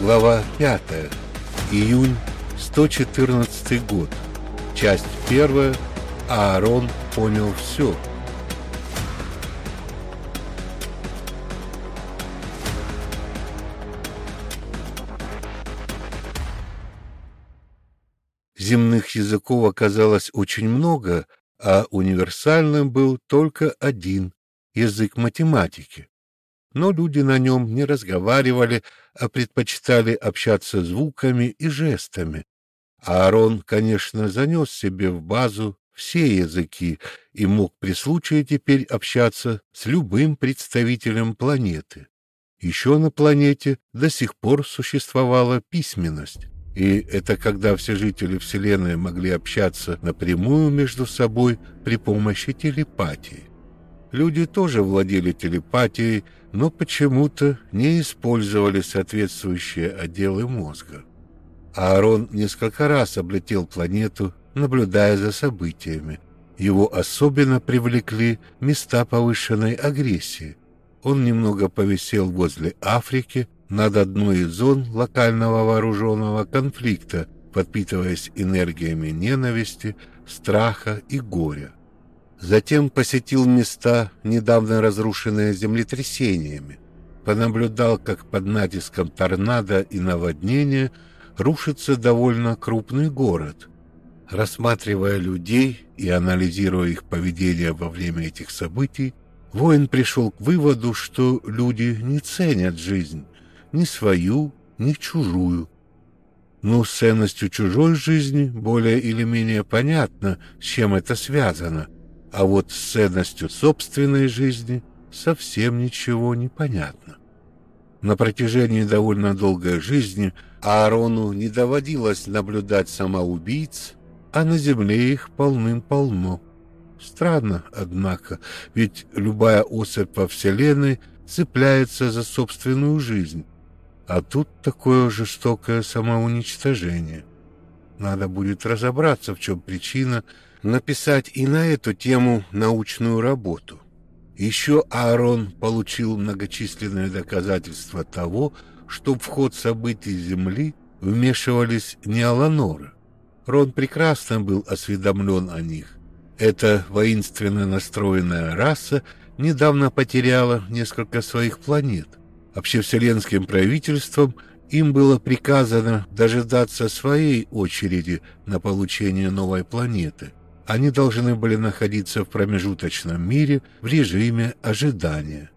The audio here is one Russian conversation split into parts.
Глава 5. Июнь 114 год. Часть 1. Аарон понял все. Земных языков оказалось очень много, а универсальным был только один — язык математики но люди на нем не разговаривали, а предпочитали общаться звуками и жестами. Аарон, конечно, занес себе в базу все языки и мог при случае теперь общаться с любым представителем планеты. Еще на планете до сих пор существовала письменность, и это когда все жители Вселенной могли общаться напрямую между собой при помощи телепатии. Люди тоже владели телепатией, но почему-то не использовали соответствующие отделы мозга. Аарон несколько раз облетел планету, наблюдая за событиями. Его особенно привлекли места повышенной агрессии. Он немного повисел возле Африки, над одной из зон локального вооруженного конфликта, подпитываясь энергиями ненависти, страха и горя. Затем посетил места, недавно разрушенные землетрясениями. Понаблюдал, как под натиском торнадо и наводнения рушится довольно крупный город. Рассматривая людей и анализируя их поведение во время этих событий, воин пришел к выводу, что люди не ценят жизнь, ни свою, ни чужую. Ну, с ценностью чужой жизни более или менее понятно, с чем это связано – а вот с ценностью собственной жизни совсем ничего не понятно. На протяжении довольно долгой жизни Аарону не доводилось наблюдать самоубийц, а на земле их полным-полно. Странно, однако, ведь любая особь во Вселенной цепляется за собственную жизнь, а тут такое жестокое самоуничтожение. Надо будет разобраться, в чем причина, написать и на эту тему научную работу. Еще Аарон получил многочисленные доказательства того, что в ход событий Земли вмешивались не Аланоры. Рон прекрасно был осведомлен о них. Эта воинственно настроенная раса недавно потеряла несколько своих планет. Общевселенским правительством им было приказано дожидаться своей очереди на получение новой планеты – они должны были находиться в промежуточном мире в режиме ожидания.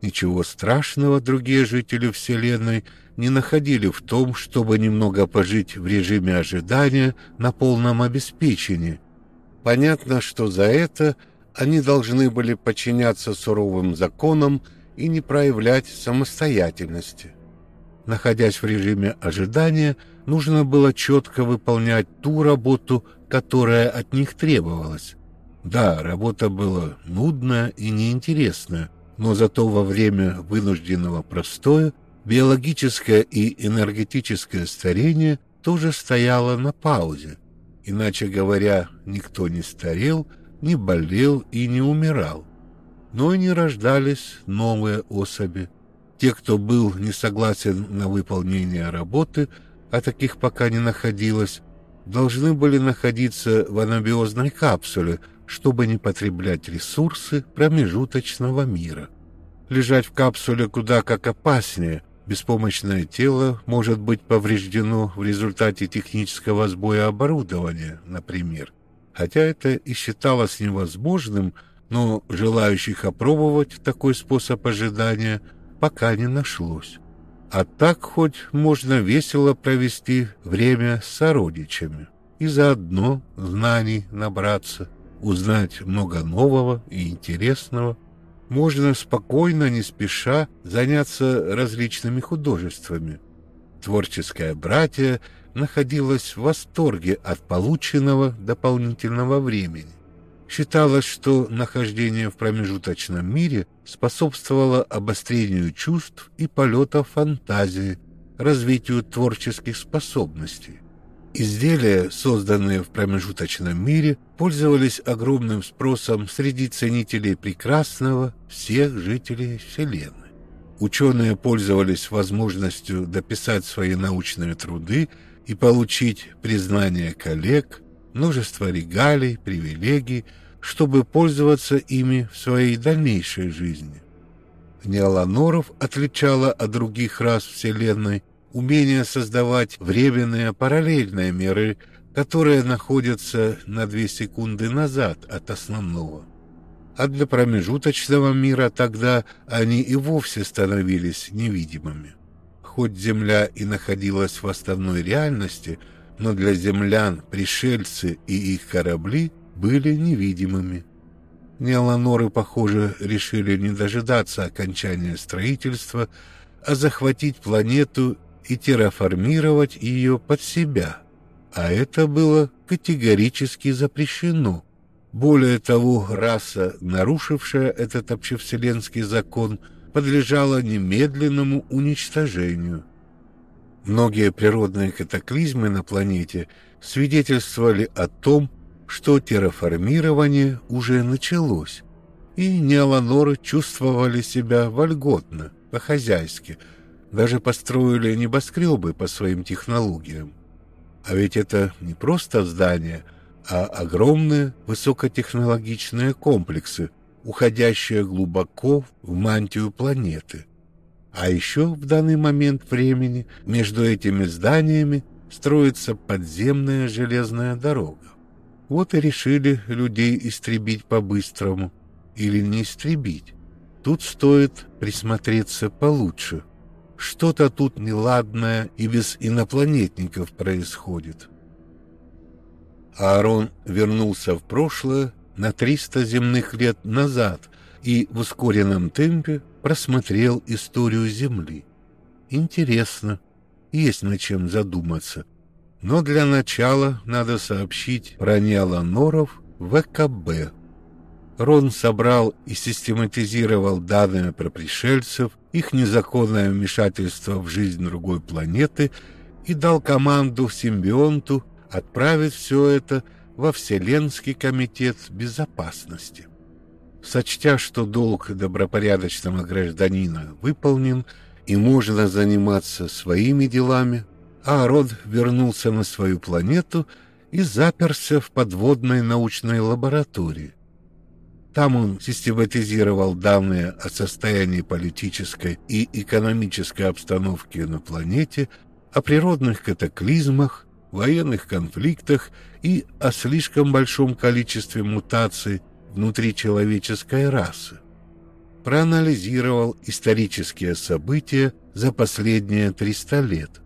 Ничего страшного другие жители Вселенной не находили в том, чтобы немного пожить в режиме ожидания на полном обеспечении. Понятно, что за это они должны были подчиняться суровым законам и не проявлять самостоятельности. Находясь в режиме ожидания, нужно было четко выполнять ту работу, которая от них требовалась. Да, работа была нудная и неинтересная, но зато во время вынужденного простоя биологическое и энергетическое старение тоже стояло на паузе. Иначе говоря, никто не старел, не болел и не умирал. Но и не рождались новые особи. Те, кто был не согласен на выполнение работы, а таких пока не находилось, должны были находиться в анабиозной капсуле, чтобы не потреблять ресурсы промежуточного мира. Лежать в капсуле куда как опаснее. Беспомощное тело может быть повреждено в результате технического сбоя оборудования, например. Хотя это и считалось невозможным, но желающих опробовать такой способ ожидания пока не нашлось. А так хоть можно весело провести время с сородичами и заодно знаний набраться, узнать много нового и интересного. Можно спокойно, не спеша, заняться различными художествами. Творческое братье находилось в восторге от полученного дополнительного времени. Считалось, что нахождение в промежуточном мире способствовало обострению чувств и полета фантазии, развитию творческих способностей. Изделия, созданные в промежуточном мире, пользовались огромным спросом среди ценителей прекрасного всех жителей Вселенной. ученые пользовались возможностью дописать свои научные труды и получить признание коллег, множество регалий, привилегий, чтобы пользоваться ими в своей дальнейшей жизни. Неоланоров отличало от других рас Вселенной умение создавать временные параллельные миры, которые находятся на две секунды назад от основного. А для промежуточного мира тогда они и вовсе становились невидимыми. Хоть Земля и находилась в основной реальности, но для землян пришельцы и их корабли были невидимыми. Неоланоры, похоже, решили не дожидаться окончания строительства, а захватить планету и терраформировать ее под себя. А это было категорически запрещено. Более того, раса, нарушившая этот общевселенский закон, подлежала немедленному уничтожению. Многие природные катаклизмы на планете свидетельствовали о том, что терраформирование уже началось, и неоланоры чувствовали себя вольготно, по-хозяйски, даже построили небоскребы по своим технологиям. А ведь это не просто здания, а огромные высокотехнологичные комплексы, уходящие глубоко в мантию планеты. А еще в данный момент времени между этими зданиями строится подземная железная дорога. Вот и решили людей истребить по-быстрому. Или не истребить. Тут стоит присмотреться получше. Что-то тут неладное и без инопланетников происходит. Аарон вернулся в прошлое на 300 земных лет назад и в ускоренном темпе просмотрел историю Земли. Интересно, есть над чем задуматься. Но для начала надо сообщить про неоланоров ВКБ. Рон собрал и систематизировал данные про пришельцев, их незаконное вмешательство в жизнь другой планеты и дал команду симбионту отправить все это во Вселенский комитет безопасности. Сочтя, что долг добропорядочного гражданина выполнен и можно заниматься своими делами, Аарон вернулся на свою планету и заперся в подводной научной лаборатории. Там он систематизировал данные о состоянии политической и экономической обстановки на планете, о природных катаклизмах, военных конфликтах и о слишком большом количестве мутаций внутри человеческой расы. Проанализировал исторические события за последние 300 лет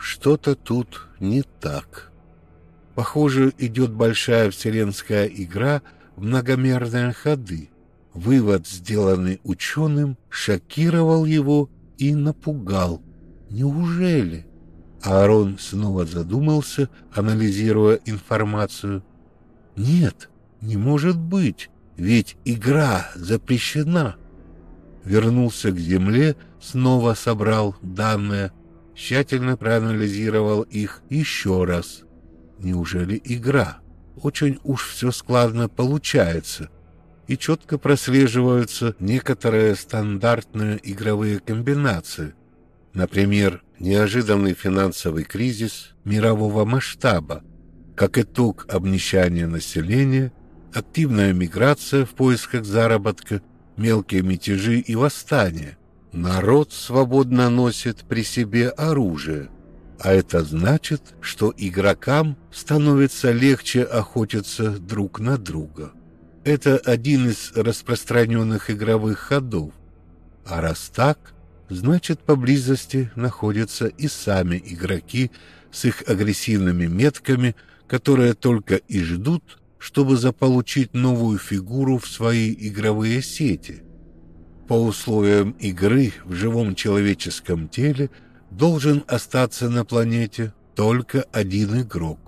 что-то тут не так. Похоже, идет большая вселенская игра в многомерные ходы. Вывод, сделанный ученым, шокировал его и напугал. Неужели? Аарон снова задумался, анализируя информацию. Нет, не может быть, ведь игра запрещена. Вернулся к земле, снова собрал данные, тщательно проанализировал их еще раз. Неужели игра? Очень уж все складно получается, и четко прослеживаются некоторые стандартные игровые комбинации. Например, неожиданный финансовый кризис мирового масштаба, как итог обнищания населения, активная миграция в поисках заработка, мелкие мятежи и восстания, Народ свободно носит при себе оружие, а это значит, что игрокам становится легче охотиться друг на друга. Это один из распространенных игровых ходов. А раз так, значит поблизости находятся и сами игроки с их агрессивными метками, которые только и ждут, чтобы заполучить новую фигуру в свои игровые сети – по условиям игры в живом человеческом теле должен остаться на планете только один игрок.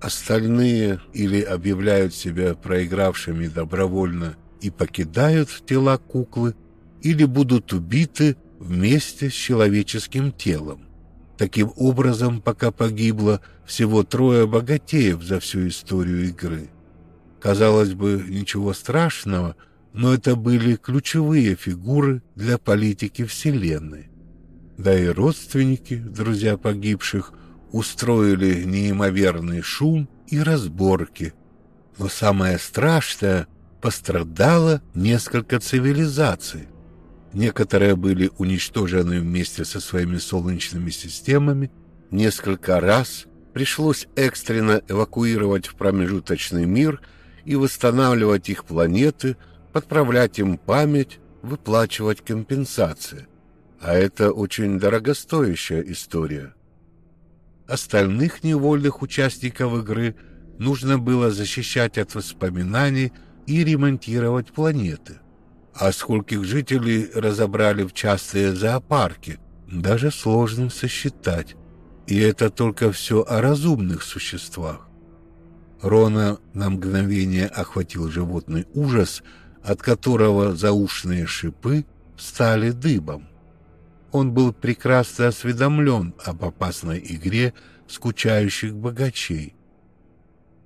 Остальные или объявляют себя проигравшими добровольно и покидают тела куклы, или будут убиты вместе с человеческим телом. Таким образом, пока погибло всего трое богатеев за всю историю игры. Казалось бы, ничего страшного – но это были ключевые фигуры для политики Вселенной. Да и родственники, друзья погибших, устроили неимоверный шум и разборки. Но самое страшное — пострадало несколько цивилизаций. Некоторые были уничтожены вместе со своими солнечными системами. Несколько раз пришлось экстренно эвакуировать в промежуточный мир и восстанавливать их планеты, подправлять им память, выплачивать компенсации. А это очень дорогостоящая история. Остальных невольных участников игры нужно было защищать от воспоминаний и ремонтировать планеты а скольких жителей разобрали в частые зоопарки, даже сложно сосчитать. И это только все о разумных существах. Рона на мгновение охватил животный ужас, от которого заушные шипы стали дыбом. Он был прекрасно осведомлен об опасной игре скучающих богачей.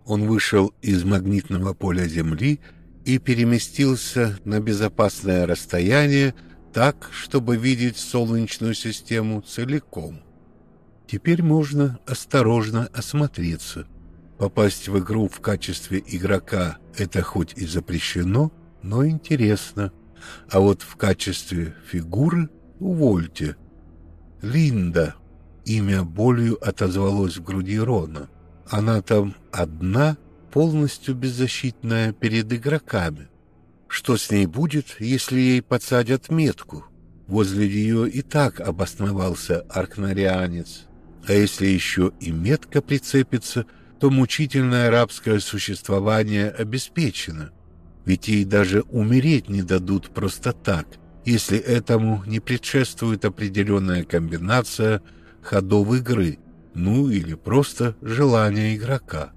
Он вышел из магнитного поля Земли и переместился на безопасное расстояние так, чтобы видеть Солнечную систему целиком. Теперь можно осторожно осмотреться. Попасть в игру в качестве игрока – это хоть и запрещено, но интересно. А вот в качестве фигуры – увольте. Линда. Имя болью отозвалось в груди Рона. Она там одна полностью беззащитная перед игроками. Что с ней будет, если ей подсадят метку? Возле нее и так обосновался аркнарианец. А если еще и метка прицепится, то мучительное рабское существование обеспечено. Ведь ей даже умереть не дадут просто так, если этому не предшествует определенная комбинация ходов игры, ну или просто желание игрока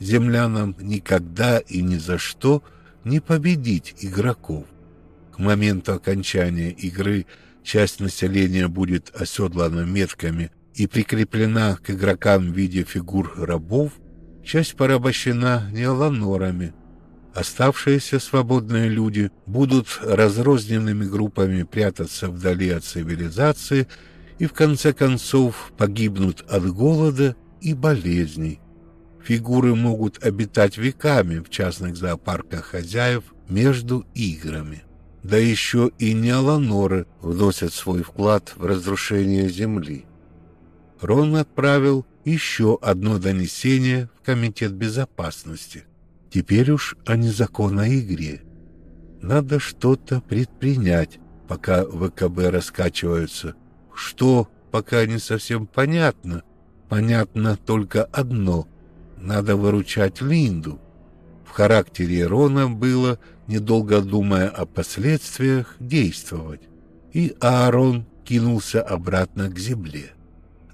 землянам никогда и ни за что не победить игроков. К моменту окончания игры часть населения будет оседлана метками и прикреплена к игрокам в виде фигур рабов, часть порабощена неоланорами. Оставшиеся свободные люди будут разрозненными группами прятаться вдали от цивилизации и в конце концов погибнут от голода и болезней. Фигуры могут обитать веками в частных зоопарках хозяев между играми. Да еще и неоланоры вносят свой вклад в разрушение Земли. Рон отправил еще одно донесение в Комитет безопасности. Теперь уж о незаконной игре. Надо что-то предпринять, пока ВКБ раскачиваются. Что, пока не совсем понятно. Понятно только одно надо выручать Линду. В характере Рона было, недолго думая о последствиях, действовать. И Аарон кинулся обратно к земле.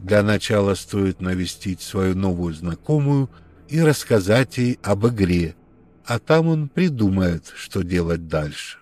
Для начала стоит навестить свою новую знакомую и рассказать ей об игре, а там он придумает, что делать дальше.